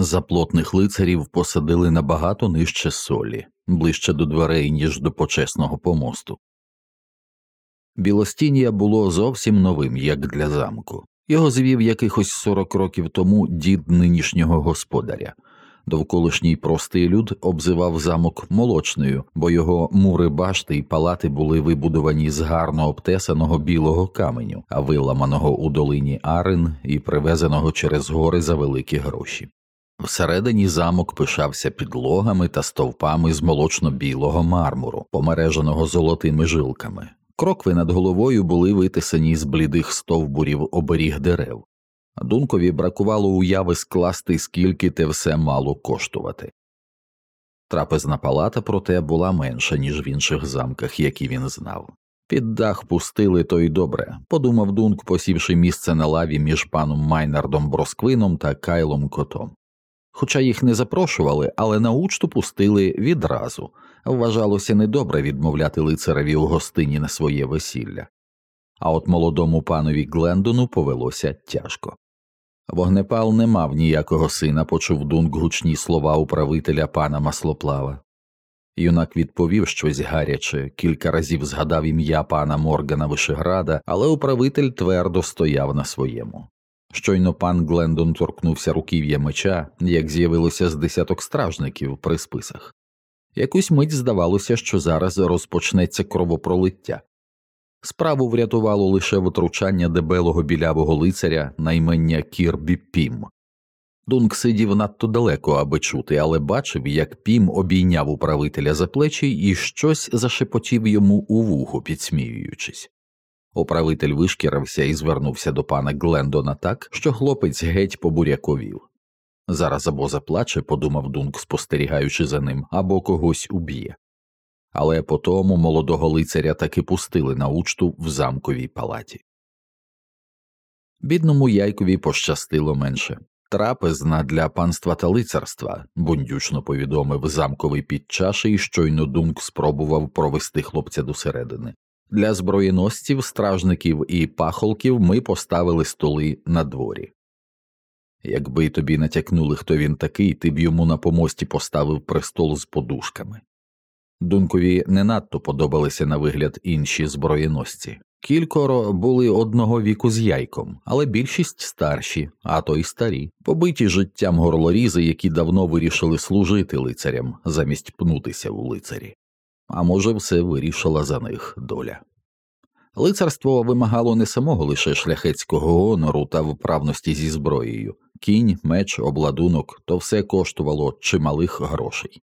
Заплотних лицарів посадили набагато нижче солі, ближче до дверей, ніж до почесного помосту. Білостіння було зовсім новим, як для замку. Його звів якихось сорок років тому дід нинішнього господаря. Довколишній простий люд обзивав замок молочною, бо його мури башти й палати були вибудовані з гарно обтесаного білого каменю, а виламаного у долині Арен і привезеного через гори за великі гроші. Всередині замок пишався підлогами та стовпами з молочно-білого мармуру, помереженого золотими жилками. Крокви над головою були витисані з блідих стовбурів оберіг дерев. Дункові бракувало уяви скласти, скільки те все мало коштувати. Трапезна палата, проте, була менша, ніж в інших замках, які він знав. Під дах пустили то й добре, подумав Дунк, посівши місце на лаві між паном Майнардом Бросквином та Кайлом Котом. Хоча їх не запрошували, але на учту пустили відразу вважалося недобре відмовляти лицареві у гостині на своє весілля, а от молодому панові Глендону повелося тяжко. Вогнепал не мав ніякого сина, почув Дунк гучні слова управителя пана маслоплава. Юнак відповів щось гаряче, кілька разів згадав ім'я пана Моргана Вишеграда, але управитель твердо стояв на своєму. Щойно пан Глендон торкнувся руків'я меча, як з'явилося з десяток стражників при списах. Якусь мить здавалося, що зараз розпочнеться кровопролиття. Справу врятувало лише витручання дебелого білявого лицаря наймення Кірбі Пім. Дунк сидів надто далеко, аби чути, але бачив, як Пім обійняв управителя за плечі і щось зашепотів йому у вухо, підсміюючись. Управитель вишкірився і звернувся до пана Глендона так, що хлопець геть побуряковів. Зараз або заплаче, подумав Дунк, спостерігаючи за ним, або когось уб'є. Але по тому молодого лицаря таки пустили на учту в замковій палаті. Бідному яйкові пощастило менше. Трапезна для панства та лицарства, бундючно повідомив замковий підчаший, щойно Дунк спробував провести хлопця досередини. Для зброєносців, стражників і пахолків ми поставили столи на дворі. Якби тобі натякнули, хто він такий, ти б йому на помості поставив престол з подушками. Дункові не надто подобалися на вигляд інші зброєносці. Кількоро були одного віку з яйком, але більшість старші, а то й старі, побиті життям горлорізи, які давно вирішили служити лицарям замість пнутися у лицарі. А може, все вирішила за них доля. Лицарство вимагало не самого лише шляхетського гонору та вправності зі зброєю, кінь, меч, обладунок то все коштувало чималих грошей.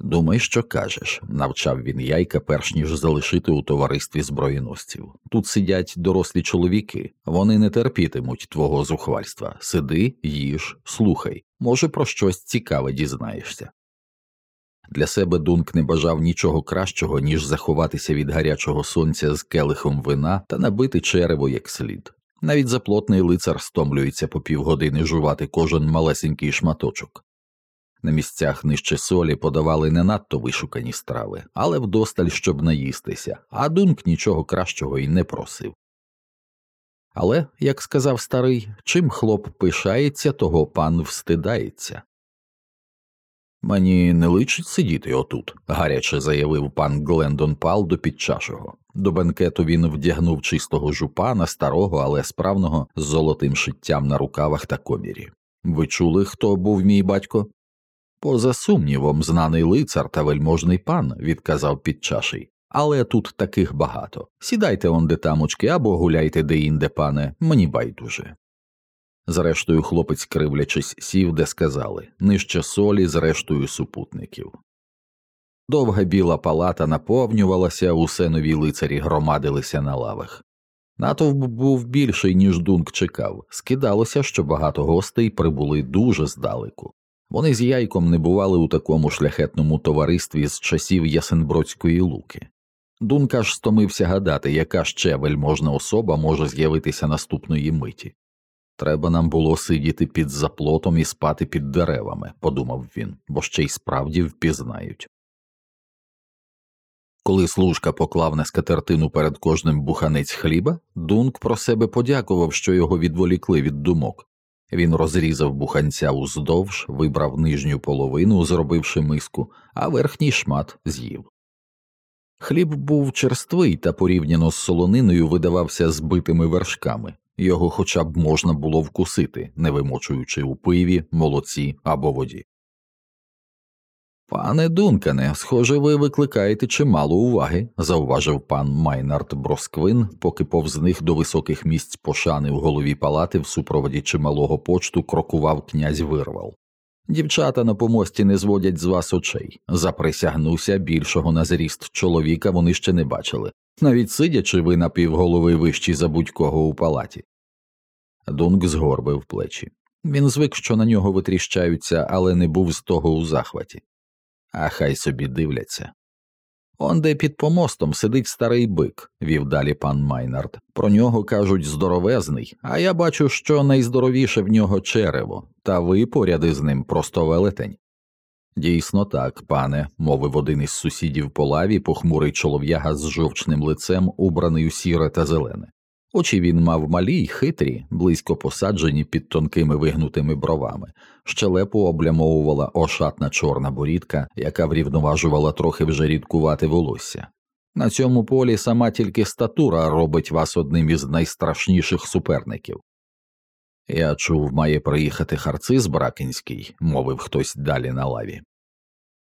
Думай, що кажеш, навчав він яйка, перш ніж залишити у товаристві зброєносців. Тут сидять дорослі чоловіки, вони не терпітимуть твого зухвальства. Сиди, їж, слухай, може, про щось цікаве дізнаєшся. Для себе Дунк не бажав нічого кращого, ніж заховатися від гарячого сонця з келихом вина та набити черево як слід. Навіть заплотний лицар стомлюється по півгодини жувати кожен малесенький шматочок. На місцях нижче солі подавали не надто вишукані страви, але вдосталь, щоб наїстися, а Дунк нічого кращого й не просив. Але, як сказав старий, чим хлоп пишається, того пан встидається. Мені не личить сидіти отут, гаряче заявив пан Глендон Пал до підчашого. До бенкету він вдягнув чистого жупана, старого, але справного, з золотим шиттям на рукавах та комірі. Ви чули, хто був мій батько? Поза сумнівом, знаний лицар та вельможний пан, відказав підчаший. Але тут таких багато. Сідайте он де тамочки або гуляйте де інде, пане, мені байдуже. Зрештою, хлопець, кривлячись, сів, де сказали нижче солі з рештою супутників. Довга біла палата наповнювалася, усе нові лицарі громадилися на лавах. Натовп був більший, ніж Дунк чекав, скидалося, що багато гостей прибули дуже здалеку. Вони з яйком не бували у такому шляхетному товаристві з часів Ясенбродської луки. Дунк аж стомився гадати, яка ще вельможна особа може з'явитися наступної миті. Треба нам було сидіти під заплотом і спати під деревами, подумав він, бо ще й справді впізнають. Коли служка поклав на скатертину перед кожним буханець хліба, Дунк про себе подякував, що його відволікли від думок. Він розрізав буханця уздовж, вибрав нижню половину, зробивши миску, а верхній шмат з'їв. Хліб був черствий та порівняно з солониною видавався збитими вершками, його хоча б можна було вкусити, не вимочуючи у пиві, молоці або воді. Пане Дункане, схоже, ви викликаєте чимало уваги, зауважив пан Майнард Бросквин, поки повз них до високих місць пошани в голові палати в супроводі чималого почту крокував князь Вирвал. Дівчата на помості не зводять з вас очей. Заприсягнуся, більшого на зріст чоловіка вони ще не бачили, навіть сидячи ви на півголови вищі за будь-кого у палаті. Дунк згорбив плечі. Він звик, що на нього витріщаються, але не був з того у захваті а хай собі дивляться. Он де під помостом сидить старий бик, вів далі пан Майнард. Про нього кажуть здоровезний, а я бачу, що найздоровіше в нього черево, та ви поряд із ним просто велетень. Дійсно так, пане, мовив один із сусідів по лаві, похмурий чолов'яга з жовчним лицем, убраний у сіре та зелене. Очі він мав малі й хитрі, близько посаджені під тонкими вигнутими бровами, щелепу облямовувала ошатна чорна борідка, яка врівноважувала трохи вже рідкувати волосся. На цьому полі сама тільки статура робить вас одним із найстрашніших суперників. Я чув, має приїхати харциз Бракинський, мовив хтось далі на лаві.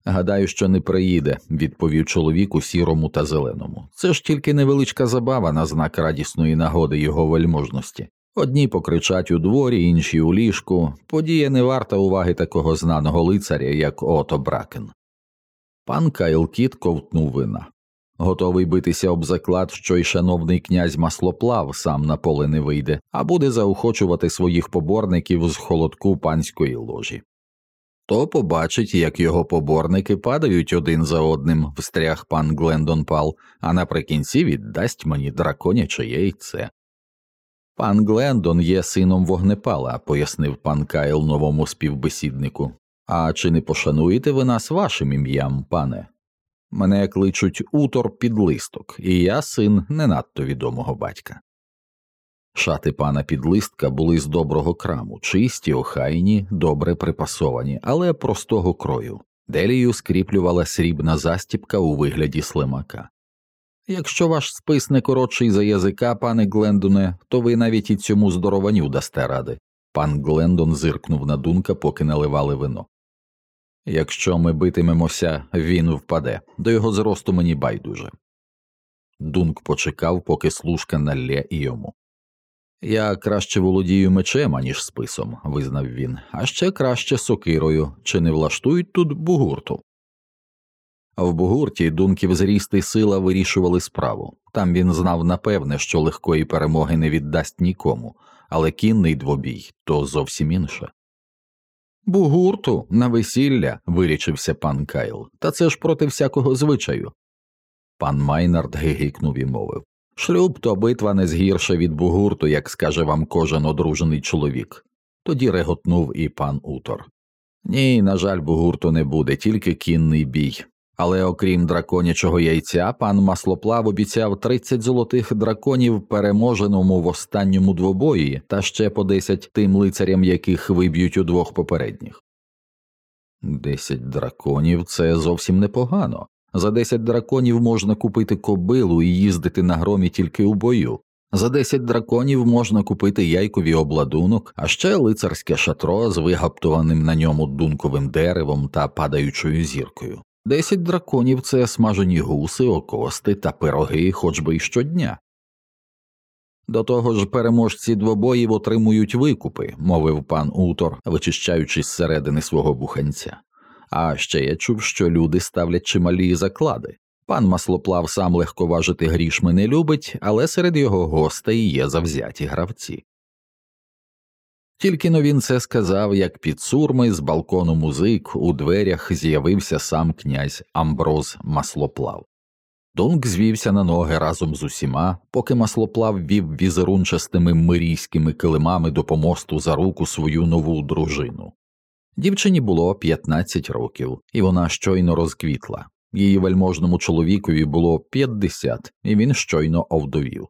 Гадаю, що не приїде, відповів чоловік у сірому та зеленому. Це ж тільки невеличка забава на знак радісної нагоди його вельможності. Одні покричать у дворі, інші у ліжку. Подія не варта уваги такого знаного лицаря, як Ото Бракен. Пан Кайл Кіт ковтнув вина. Готовий битися об заклад, що й шановний князь маслоплав сам на поле не вийде, а буде заохочувати своїх поборників з холодку панської ложі то побачить, як його поборники падають один за одним, встряг пан Глендон Пал, а наприкінці віддасть мені драконяче яйце. Пан Глендон є сином вогнепала, пояснив пан Кайл новому співбесіднику. А чи не пошануєте ви нас вашим ім'ям, пане? Мене кличуть утор підлисток, і я син не надто відомого батька. Шати пана підлистка були з доброго краму, чисті, охайні, добре припасовані, але простого крою. Делію скріплювала срібна застіпка у вигляді слимака. Якщо ваш спис не коротший за язика, пане Глендоне, то ви навіть і цьому здорованню дасте ради. Пан Глендон зиркнув на дунка, поки наливали вино. Якщо ми битимемося, він впаде, до його зросту мені байдуже. Дунк почекав, поки служка налє і йому. Я краще володію мечем, аніж списом, визнав він, а ще краще сокирою, чи не влаштують тут бугурту. В бугурті дунків зріст і сила вирішували справу. Там він знав напевне, що легкої перемоги не віддасть нікому, але кінний двобій то зовсім інше. Бугурту на весілля, вирічився пан Кайл, та це ж проти всякого звичаю. Пан Майнард гигикнув і мовив Шлюб то битва не згірша від бугурту, як скаже вам кожен одружений чоловік. Тоді реготнув і пан Утор. Ні, на жаль, бугурту не буде, тільки кінний бій. Але окрім драконячого яйця, пан маслоплав обіцяв 30 золотих драконів, переможеному в останньому двобої, та ще по 10 тим лицарям, яких виб'ють у двох попередніх. Десять драконів це зовсім непогано. За десять драконів можна купити кобилу і їздити на громі тільки у бою. За десять драконів можна купити яйкові обладунок, а ще лицарське шатро з вигаптованим на ньому дунковим деревом та падаючою зіркою. Десять драконів це смажені гуси, окости та пироги хоч би й щодня. До того ж, переможці двобоїв отримують викупи, мовив пан Утор, вичищаючи зсередини свого буханця. А ще я чув, що люди ставлять чималі заклади. Пан маслоплав сам легковажити грішми не любить, але серед його гостей є завзяті гравці. Тільки но він це сказав, як під сурми з балкону музик у дверях з'явився сам князь Амброз Маслоплав. Донк звівся на ноги разом з усіма, поки маслоплав вів візерунчастими мирійськими килимами до помосту за руку свою нову дружину. Дівчині було 15 років, і вона щойно розквітла. Її вельможному чоловікові було 50, і він щойно овдовів.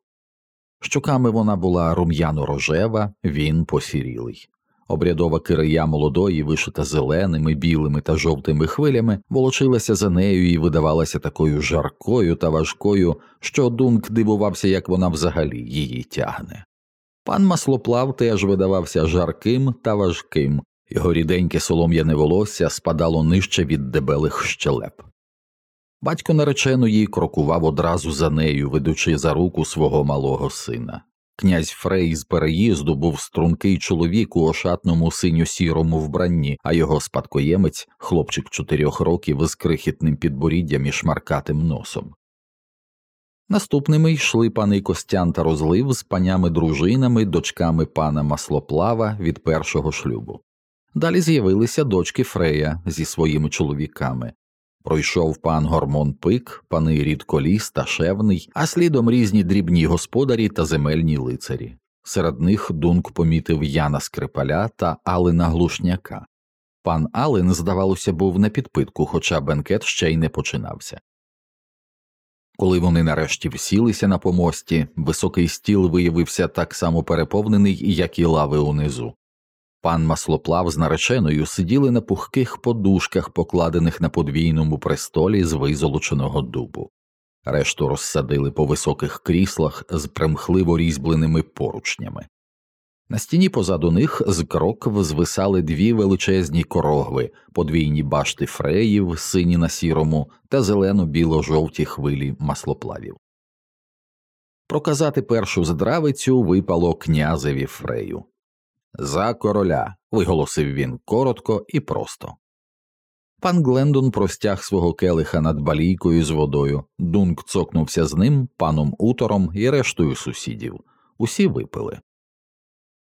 Щоками вона була рум'яно рожева, він посірілий. Обрядова кирия молодої, вишита зеленими, білими та жовтими хвилями, волочилася за нею і видавалася такою жаркою та важкою, що Дунк дивувався, як вона взагалі її тягне. Пан маслоплав теж видавався жарким та важким, його ріденьке солом'яне волосся спадало нижче від дебелих щелеп. Батько нареченої крокував одразу за нею, ведучи за руку свого малого сина. Князь Фрей з переїзду був стрункий чоловік у ошатному синьо сірому вбранні, а його спадкоємець хлопчик чотирьох років з крихітним підборіддям і шмаркатим носом. Наступними йшли пани Костян та розлив з панями дружинами, дочками пана Маслоплава від першого шлюбу. Далі з'явилися дочки Фрея зі своїми чоловіками. Пройшов пан Гормон Пик, пани Рідколіс та Шевний, а слідом різні дрібні господарі та земельні лицарі. Серед них Дунк помітив Яна Скрипаля та Алина Глушняка. Пан Алин, здавалося, був на підпитку, хоча бенкет ще й не починався. Коли вони нарешті всілися на помості, високий стіл виявився так само переповнений, як і лави унизу. Пан маслоплав з нареченою сиділи на пухких подушках, покладених на подвійному престолі з визолоченого дубу, решту розсадили по високих кріслах з примхливо різьбленими поручнями. На стіні позаду них з крокв звисали дві величезні корогви, подвійні башти фреїв, сині на сірому та зелено біло жовті хвилі маслоплавів. Проказати першу здравицю випало князеві фрею. За короля, виголосив він коротко і просто. Пан Глендон простяг свого келиха над балійкою з водою, Дунк цокнувся з ним, паном утором і рештою сусідів. Усі випили.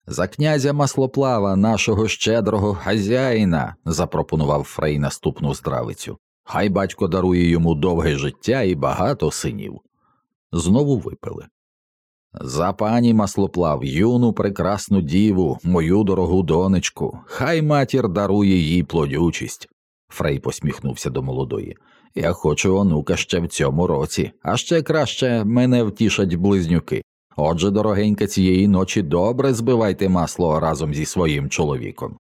За князя маслоплава, нашого щедрого хазяїна, запропонував Фрей наступну здравицю. Хай батько дарує йому довге життя і багато синів. Знову випили. За пані маслоплав, юну прекрасну діву, мою дорогу донечку, хай матір дарує їй плодючість. Фрей посміхнувся до молодої. Я хочу онука ще в цьому році, а ще краще мене втішать близнюки. Отже, дорогенька, цієї ночі добре збивайте масло разом зі своїм чоловіком.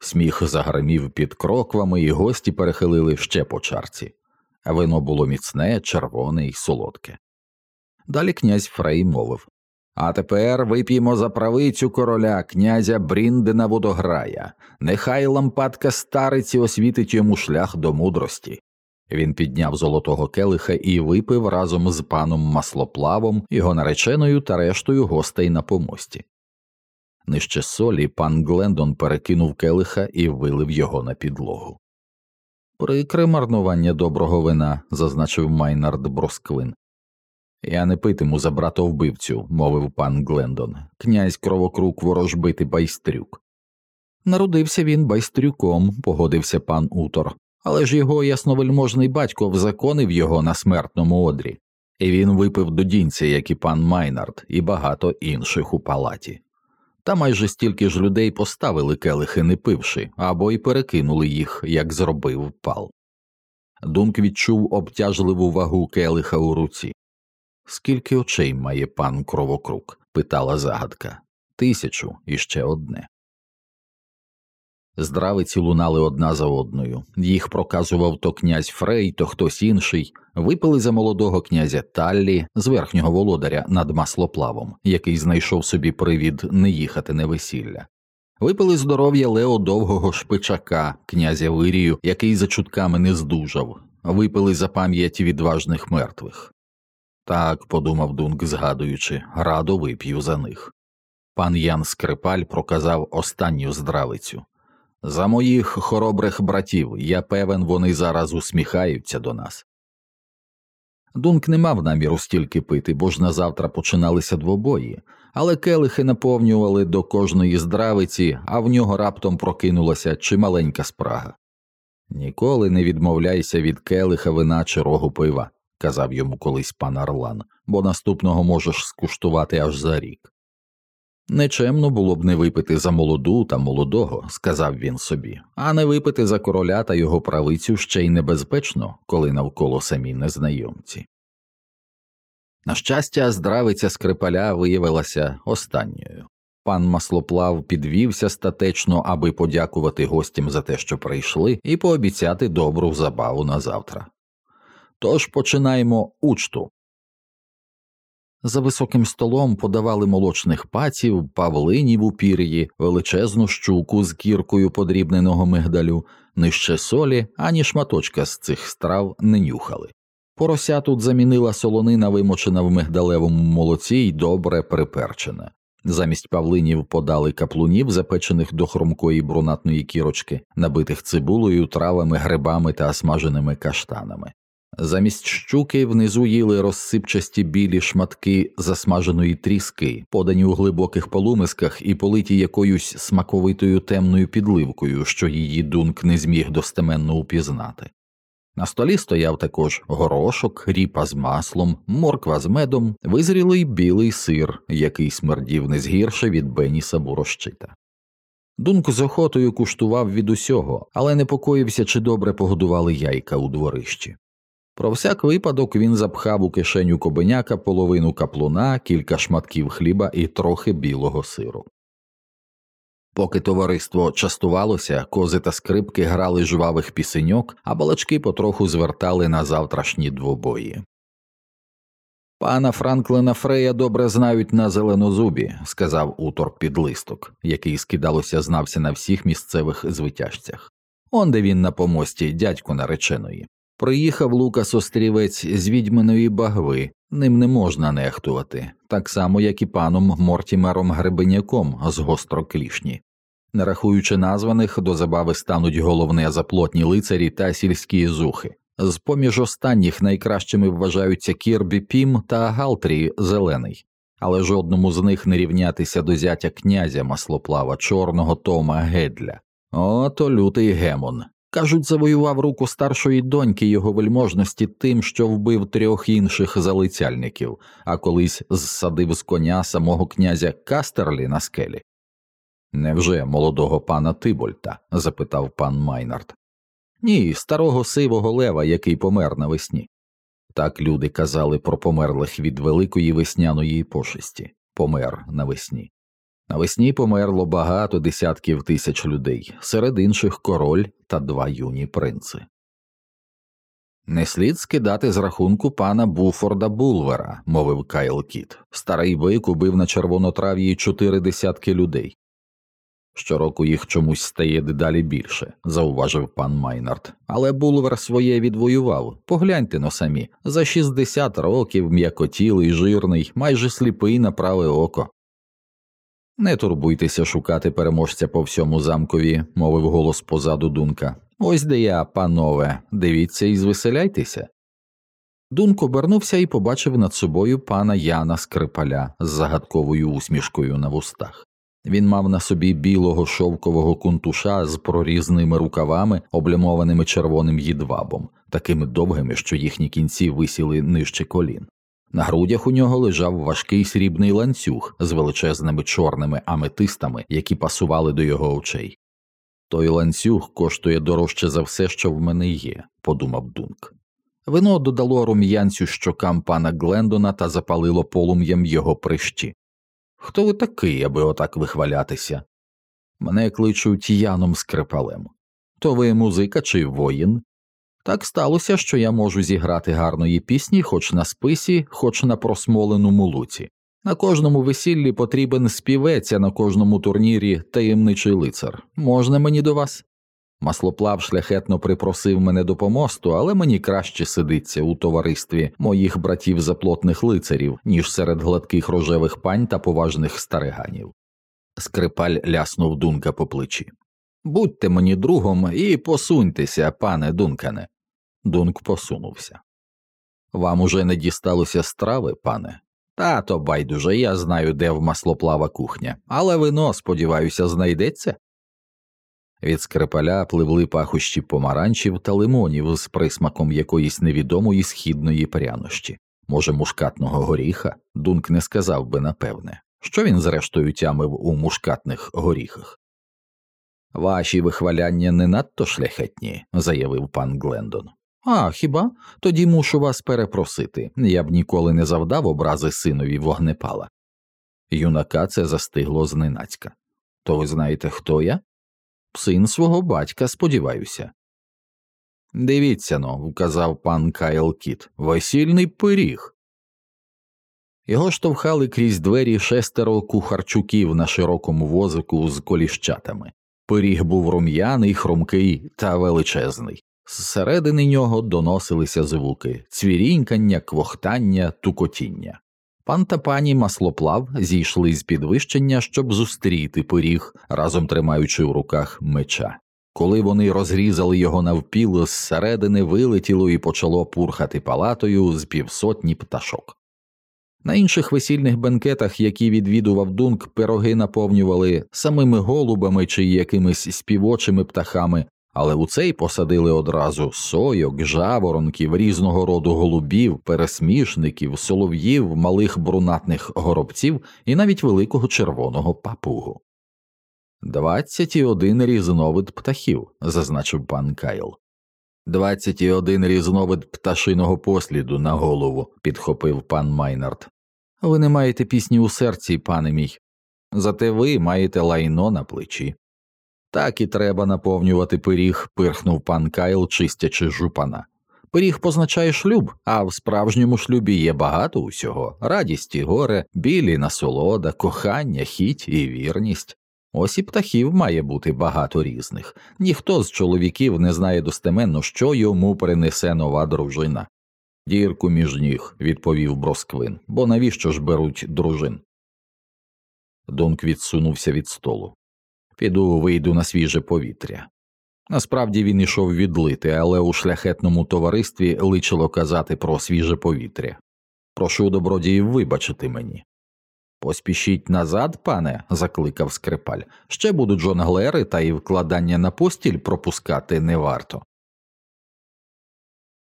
Сміх загримів під кроквами, і гості перехилили ще по чарці. Вино було міцне, червоне й солодке. Далі князь Фрей мовив А тепер вип'ємо за правицю короля князя Бріндена Водограя, нехай лампадка стариці освітить йому шлях до мудрості. Він підняв золотого келиха і випив разом з паном маслоплавом, його нареченою та рештою гостей на помості. Нижче солі пан Глендон перекинув келиха і вилив його на підлогу. Прикре марнування доброго вина, зазначив Майнард Бросквин. Я не питиму за братовбивцю, мовив пан Глендон, князь кровокрук ворожбит і байстрюк. Народився він байстрюком, погодився пан Утор, але ж його ясновельможний батько взаконив його на смертному одрі, і він випив до дінця, як і пан Майнард, і багато інших у палаті. Та майже стільки ж людей поставили келихи, не пивши, або й перекинули їх, як зробив Бал. Дунк відчув обтяжливу вагу келиха у руці. Скільки очей має пан кровокрук? питала загадка. Тисячу і ще одне. Здравиці лунали одна за одною, їх проказував то князь Фрей, то хтось інший, випили за молодого князя Таллі з верхнього володаря над маслоплавом, який знайшов собі привід не їхати на весілля. Випили здоров'я Лео довгого шпичака, князя Вирію, який за чутками не здужав, випили за пам'ять відважних мертвих. Так, подумав Дунк, згадуючи, радо вип'ю за них. Пан Ян Скрипаль проказав останню здравицю. За моїх хоробрих братів, я певен, вони зараз усміхаються до нас. Дунк не мав наміру стільки пити, бо ж на завтра починалися двобої, але келихи наповнювали до кожної здравиці, а в нього раптом прокинулася чималенька спрага. Ніколи не відмовляйся від келиха вина чи рогу пива, казав йому колись пан Орлан, бо наступного можеш скуштувати аж за рік. Нечемно було б не випити за молоду та молодого, сказав він собі, а не випити за короля та його правицю ще й небезпечно, коли навколо самі незнайомці. На щастя, здравиця скрипаля виявилася останньою. Пан маслоплав підвівся статечно, аби подякувати гостям за те, що прийшли, і пообіцяти добру забаву на завтра. Тож починаємо учту. За високим столом подавали молочних паців, павлинів у пір'ї, величезну щуку з кіркою подрібненого мигдалю, нижче солі, ані шматочка з цих страв не нюхали. Порося тут замінила солонина, вимочена в мигдалевому молоці й добре приперчена. Замість павлинів подали каплунів, запечених до хромкої брунатної кірочки, набитих цибулею, травами, грибами та смаженими каштанами. Замість щуки внизу їли розсипчасті білі шматки засмаженої тріски, подані у глибоких полумисках і политі якоюсь смаковитою темною підливкою, що її дунк не зміг достеменно упізнати. На столі стояв також горошок, ріпа з маслом, морква з медом, визрілий білий сир, який смердів не згірше від Беніса Бурощита. Дунк з охотою куштував від усього, але непокоївся, чи добре погодували яйка у дворищі. Про всяк випадок він запхав у кишеню кобеняка половину каплуна, кілька шматків хліба і трохи білого сиру. Поки товариство частувалося, кози та скрипки грали жвавих пісеньок, а балачки потроху звертали на завтрашні двобої. Пана Франклина Фрея добре знають на зеленозубі, сказав утор підлисток, який скидалося знався на всіх місцевих звитяжцях. Онде він на помості дядьку нареченої. Приїхав Лукас Острівець з відьминої багви, ним не можна нехтувати, так само, як і паном Мортімером Гребеняком з гостроклішні. Не рахуючи названих, до забави стануть головне заплотні лицарі та сільські зухи. З поміж останніх найкращими вважаються Кірбі Пім та Галтрі Зелений, але жодному з них не рівнятися до зятя князя маслоплава чорного Тома Гедля. Ото лютий Гемон. Кажуть, завоював руку старшої доньки його вельможності тим, що вбив трьох інших залицяльників, а колись зсадив з коня самого князя Кастерлі на скелі. Невже молодого пана Тибольта? запитав пан Майнард. Ні, старого сивого лева, який помер навесні. Так люди казали про померлих від великої весняної пошесті помер навесні. Навесні померло багато десятків тисяч людей, серед інших король та два юні принци. Не слід скидати з рахунку пана Буфорда Булвера, мовив Кайл Кіт. Старий бик убив на червонотрав'ї чотири десятки людей. Щороку їх чомусь стає дедалі більше, зауважив пан Майнард. Але Булвер своє відвоював. Погляньте-но самі за 60 років м'якотілий, жирний, майже сліпий на праве око. Не турбуйтеся шукати переможця по всьому замкові, мовив голос позаду Дунка. Ось де я, панове, дивіться і звеселяйтеся. Дунк обернувся і побачив над собою пана Яна Скрипаля з загадковою усмішкою на вустах. Він мав на собі білого шовкового кунтуша з прорізними рукавами, облямованими червоним їдвабом, такими довгими, що їхні кінці висіли нижче колін. На грудях у нього лежав важкий срібний ланцюг з величезними чорними аметистами, які пасували до його очей. Той ланцюг коштує дорожче за все, що в мене є, подумав Дунк. Вино додало рум'янцю щокам пана Глендона та запалило полум'ям його прищі. Хто ви такий, аби отак вихвалятися? Мене кличуть Яном Скрипалем. То ви музика чи воїн? Так сталося, що я можу зіграти гарної пісні хоч на списі, хоч на просмоленому луці. На кожному весіллі потрібен співець, а на кожному турнірі таємничий лицар. Можна мені до вас? Маслоплав шляхетно припросив мене до помосту, але мені краще сидиться у товаристві моїх братів заплотних лицарів, ніж серед гладких рожевих пань та поважних стариганів. Скрипаль ляснув дунка по плечі. Будьте мені другом і посуньтеся, пане Дункане. Дунк посунувся. Вам уже не дісталося страви, пане? Та то байдуже, я знаю, де в маслоплава кухня, але вино, сподіваюся, знайдеться. Від скрипаля пливли пахощі помаранчів та лимонів з присмаком якоїсь невідомої східної прянощі, може, мушкатного горіха, Дунк не сказав би напевне, що він зрештою тямив у мушкатних горіхах. Ваші вихваляння не надто шляхетні, заявив пан Глендон. А хіба? Тоді мушу вас перепросити. Я б ніколи не завдав образи синові вогнепала. Юнака це застигло зненацька. То ви знаєте, хто я? Син свого батька, сподіваюся. Дивіться но, вказав пан Кайл Кіт, весільний пиріг. Його штовхали крізь двері шестеро кухарчуків на широкому возику з коліщатами. Пиріг був рум'яний, хрумкий та величезний. Зсередини нього доносилися звуки цвірінькання, квохтання, тукотіння. Пан та пані маслоплав зійшли з підвищення, щоб зустріти пиріг, разом тримаючи в руках меча. Коли вони розрізали його навпіл, зсередини вилетіло і почало пурхати палатою з півсотні пташок. На інших весільних бенкетах, які відвідував Дунк, пироги наповнювали самими голубами чи якимись співочими птахами, але у цей посадили одразу сойок, жаворонків, різного роду голубів, пересмішників, солов'їв, малих брунатних горобців і навіть великого червоного папугу. Двадцять один різновид птахів, зазначив пан Кайл. Двадцять один різновид пташиного посліду на голову, підхопив пан Майнард. Ви не маєте пісні у серці, пане мій, зате ви маєте лайно на плечі. Так і треба наповнювати пиріг, пирхнув пан Кайл, чистячи жупана. Пиріг позначає шлюб, а в справжньому шлюбі є багато усього радість і горе, білі насолода, кохання, хіть і вірність. Ось і птахів має бути багато різних. Ніхто з чоловіків не знає достеменно, що йому принесе нова дружина. Дірку між ніг, відповів Бросквин, бо навіщо ж беруть дружин? Донк відсунувся від столу. Піду вийду на свіже повітря. Насправді він ішов відлити, але у шляхетному товаристві личило казати про свіже повітря. Прошу добродіїв вибачити мені. Поспішіть назад, пане, закликав скрипаль. Ще будуть жонглери, та й вкладання на постіль пропускати не варто.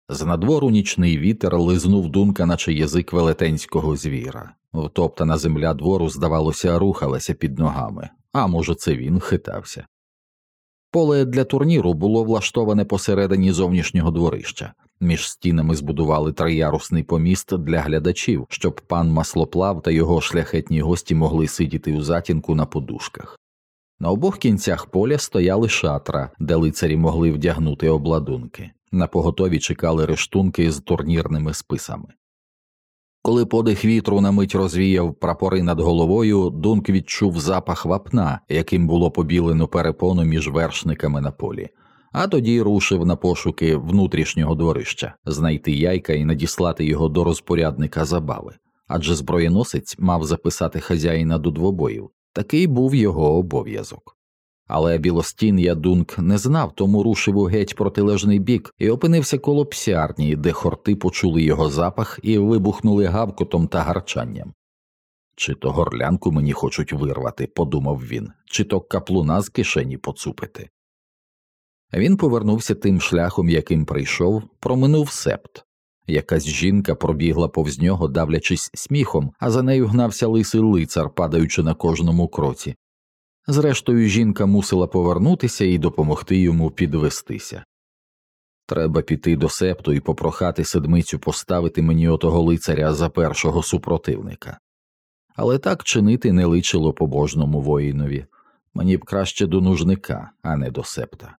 З надвору нічний вітер лизнув дунка, наче язик велетенського звіра. Втоптана земля двору, здавалося, рухалася під ногами, а може, це він хитався. Поле для турніру було влаштоване посередині зовнішнього дворища. Між стінами збудували триярусний поміст для глядачів, щоб пан маслоплав та його шляхетні гості могли сидіти у затінку на подушках. На обох кінцях поля стояли шатра, де лицарі могли вдягнути обладунки. На поготові чекали рештунки з турнірними списами. Коли подих вітру на мить розвіяв прапори над головою, Дунк відчув запах вапна, яким було побілено перепону між вершниками на полі, а тоді рушив на пошуки внутрішнього дворища, знайти яйка і надіслати його до розпорядника забави, адже зброєносець мав записати хазяїна до двобоїв, такий був його обов'язок. Але білостін Дунк не знав, тому рушив у геть протилежний бік і опинився коло псярні, де хорти почули його запах і вибухнули гавкотом та гарчанням. Чи то горлянку мені хочуть вирвати, подумав він, чи то каплуна з кишені поцупити. Він повернувся тим шляхом, яким прийшов, проминув септ. Якась жінка пробігла повз нього, давлячись сміхом, а за нею гнався лисий лицар, падаючи на кожному кроці. Зрештою, жінка мусила повернутися і допомогти йому підвестися. Треба піти до септу і попрохати седмицю поставити мені отого лицаря за першого супротивника. Але так чинити не личило побожному воїнові мені б краще до нужника, а не до септа.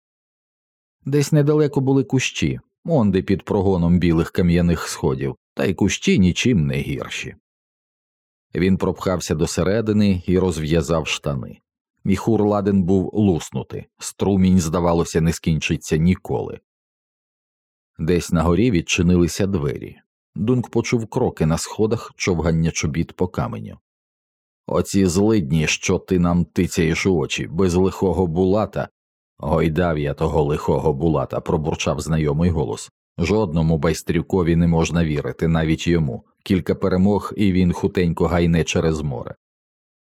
Десь недалеко були кущі, онде під прогоном білих кам'яних сходів, та й кущі нічим не гірші. Він пропхався до середини і розв'язав штани. Міхур ладен був луснути, струмінь, здавалося, не скінчиться ніколи. Десь на горі відчинилися двері. Дунк почув кроки на сходах човгання чобіт по каменю. Оці злидні, що ти нам тицяєш у очі, без лихого булата. Гойдав я того лихого булата, пробурчав знайомий голос. Жодному байстрюкові не можна вірити, навіть йому. Кілька перемог, і він хутенько гайне через море.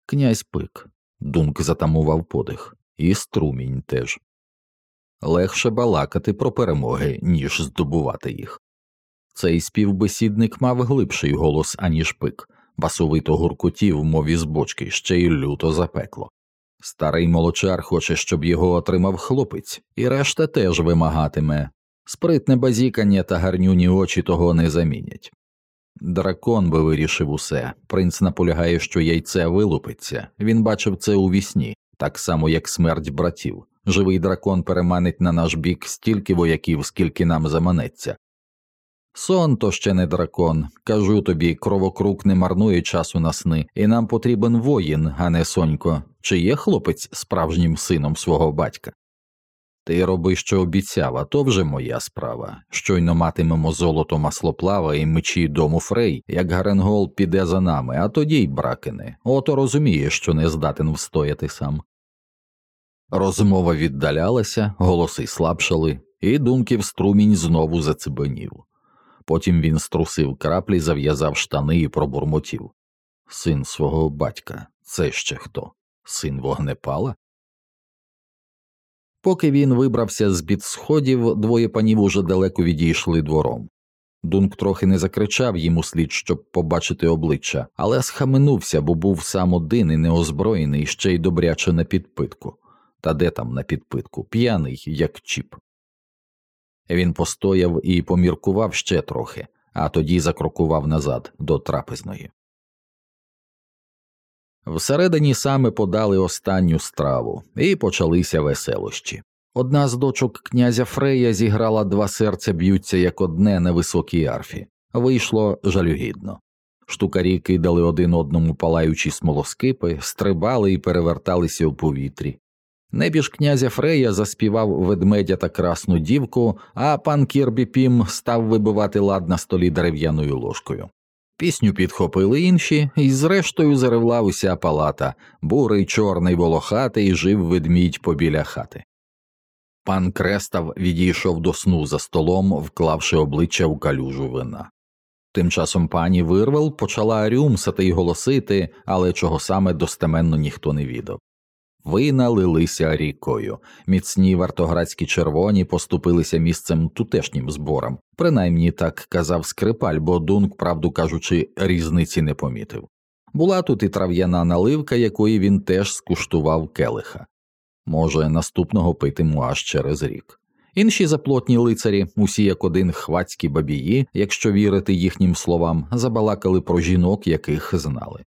Князь пик. Дунк затамував подих, і струмінь теж. Легше балакати про перемоги, ніж здобувати їх. Цей співбесідник мав глибший голос, аніж пик, басовито гуркотів, мов із бочки, ще й люто запекло. Старий молочар хоче, щоб його отримав хлопець, і решта теж вимагатиме. Спритне базікання та гарнюні очі того не замінять. Дракон би вирішив усе. Принц наполягає, що яйце вилупиться. Він бачив це у вісні, так само як смерть братів. Живий дракон переманить на наш бік стільки вояків, скільки нам заманеться. Сон то ще не дракон. Кажу тобі, кровокрук не марнує часу на сни, і нам потрібен воїн, а не сонько. Чи є хлопець справжнім сином свого батька? Ти роби, що обіцяв, а то вже моя справа. Щойно матимемо золото маслоплава і мечі дому Фрей, як Гаренгол піде за нами, а тоді й бракине. Ото розуміє, що не здатен встояти сам. Розмова віддалялася, голоси слабшали, і думків струмінь знову зацебенів. Потім він струсив краплі, зав'язав штани і пробурмотів. Син свого батька, це ще хто? Син вогнепала? Поки він вибрався з під сходів, двоє панів уже далеко відійшли двором. Дунк трохи не закричав їм услід, щоб побачити обличчя, але схаменувся, бо був сам один і неозброєний, ще й добряче на підпитку. Та де там на підпитку, п'яний, як чіп. Він постояв і поміркував ще трохи, а тоді закрокував назад до трапезної. Всередині саме подали останню страву, і почалися веселощі. Одна з дочок князя Фрея зіграла два серця б'ються як одне на високій арфі. Вийшло жалюгідно. Штукарі кидали один одному палаючі смолоскипи, стрибали і переверталися у повітрі. Небіж князя Фрея заспівав ведмедя та красну дівку, а пан Кірбі Пім став вибивати лад на столі дерев'яною ложкою. Пісню підхопили інші, і зрештою заревла уся палата, бурий, чорний волохатий жив ведмідь побіля хати. Пан Крестав відійшов до сну за столом, вклавши обличчя в калюжу вина. Тим часом пані Вирвел почала рюмсати й голосити, але чого саме достеменно ніхто не відав. Вина лилися рікою, міцні вартоградські червоні поступилися місцем тутешнім зборам, принаймні так казав скрипаль, бо Дунк, правду кажучи, різниці не помітив. Була тут і трав'яна наливка, якої він теж скуштував келиха. Може, наступного питиму аж через рік. Інші заплотні лицарі, усі як один хвацькі бабії, якщо вірити їхнім словам, забалакали про жінок, яких знали.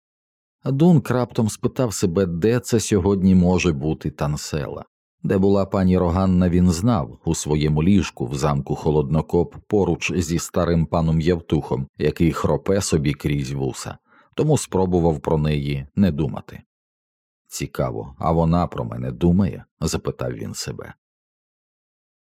Дунк раптом спитав себе, де це сьогодні може бути тансела. Де була пані Роганна, він знав у своєму ліжку в замку Холоднокоп поруч зі старим паном Євтухом, який хропе собі крізь вуса, тому спробував про неї не думати. Цікаво, а вона про мене думає? запитав він себе.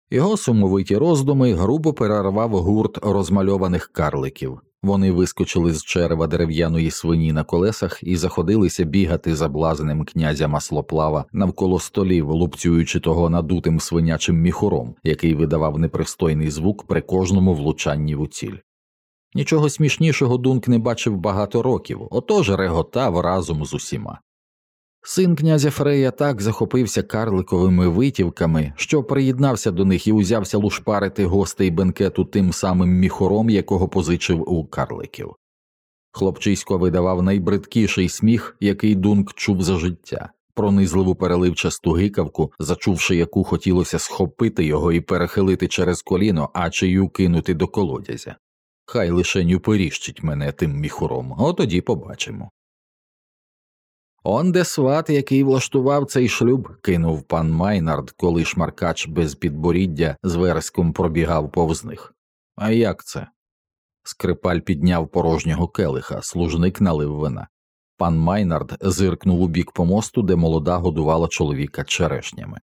Його сумовиті роздуми грубо перервав гурт розмальованих карликів. Вони вискочили з черева дерев'яної свині на колесах і заходилися бігати за блазним князя маслоплава навколо столів, лупцюючи того надутим свинячим міхуром, який видавав непристойний звук при кожному влучанні в уціль. Нічого смішнішого Дунк не бачив багато років, отож реготав разом з усіма. Син князя Фрея так захопився карликовими витівками, що приєднався до них і узявся лушпарити гостей бенкету тим самим міхором, якого позичив у карликів. Хлопчисько видавав найбридкіший сміх, який Дунк чув за життя, пронизливу переливчасту гикавку, зачувши яку хотілося схопити його і перехилити через коліно, а чию кинути до колодязя. Хай лишень уперіщить мене тим міхуром, а тоді побачимо. Он де сват, який влаштував цей шлюб, кинув пан Майнард, коли шмаркач без підборіддя з вереском пробігав повз них. А як це? Скрипаль підняв порожнього келиха, служник налив вина. Пан Майнард зиркнув у бік помосту, де молода годувала чоловіка черешнями.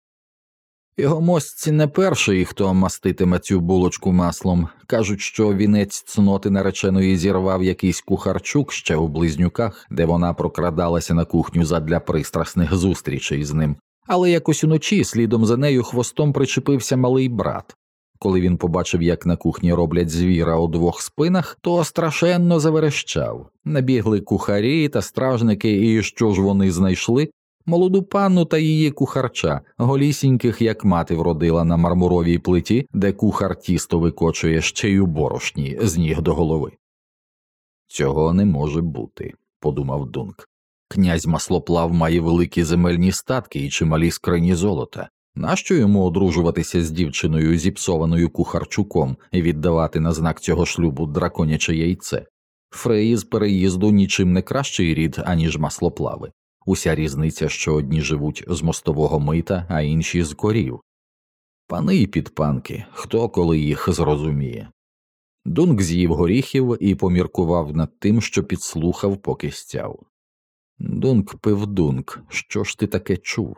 Його милість не перший, хто маститиме цю булочку маслом. Кажуть, що вінець цноти нареченої зірвав якийсь кухарчук ще у близнюках, де вона прокрадалася на кухню задля пристрасних зустрічей з ним, але якось уночі слідом за нею хвостом причепився малий брат. Коли він побачив, як на кухні роблять звіра у двох спинах, то страшенно заверещав. Набігли кухарі та стражники, і що ж вони знайшли? Молоду панну та її кухарча, голісіньких, як мати вродила на мармуровій плиті, де кухар тісто викочує ще й у борошні з ніг до голови. Цього не може бути, подумав Дунк. Князь маслоплав має великі земельні статки і чималі скрині золота. Нащо йому одружуватися з дівчиною зіпсованою кухарчуком і віддавати на знак цього шлюбу драконяче яйце? Фреї з переїзду нічим не кращий рід, аніж маслоплави. Уся різниця, що одні живуть з мостового мита, а інші з корів. Пани й підпанки, хто коли їх зрозуміє. Дунк з'їв горіхів і поміркував над тим, що підслухав, поки стяв. Дунк пив дунк, що ж ти таке чув?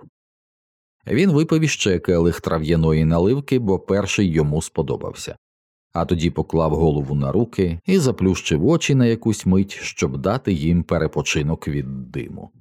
Він випив іще келих трав'яної наливки, бо перший йому сподобався, а тоді поклав голову на руки і заплющив очі на якусь мить, щоб дати їм перепочинок від диму.